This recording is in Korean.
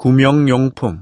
구명용품.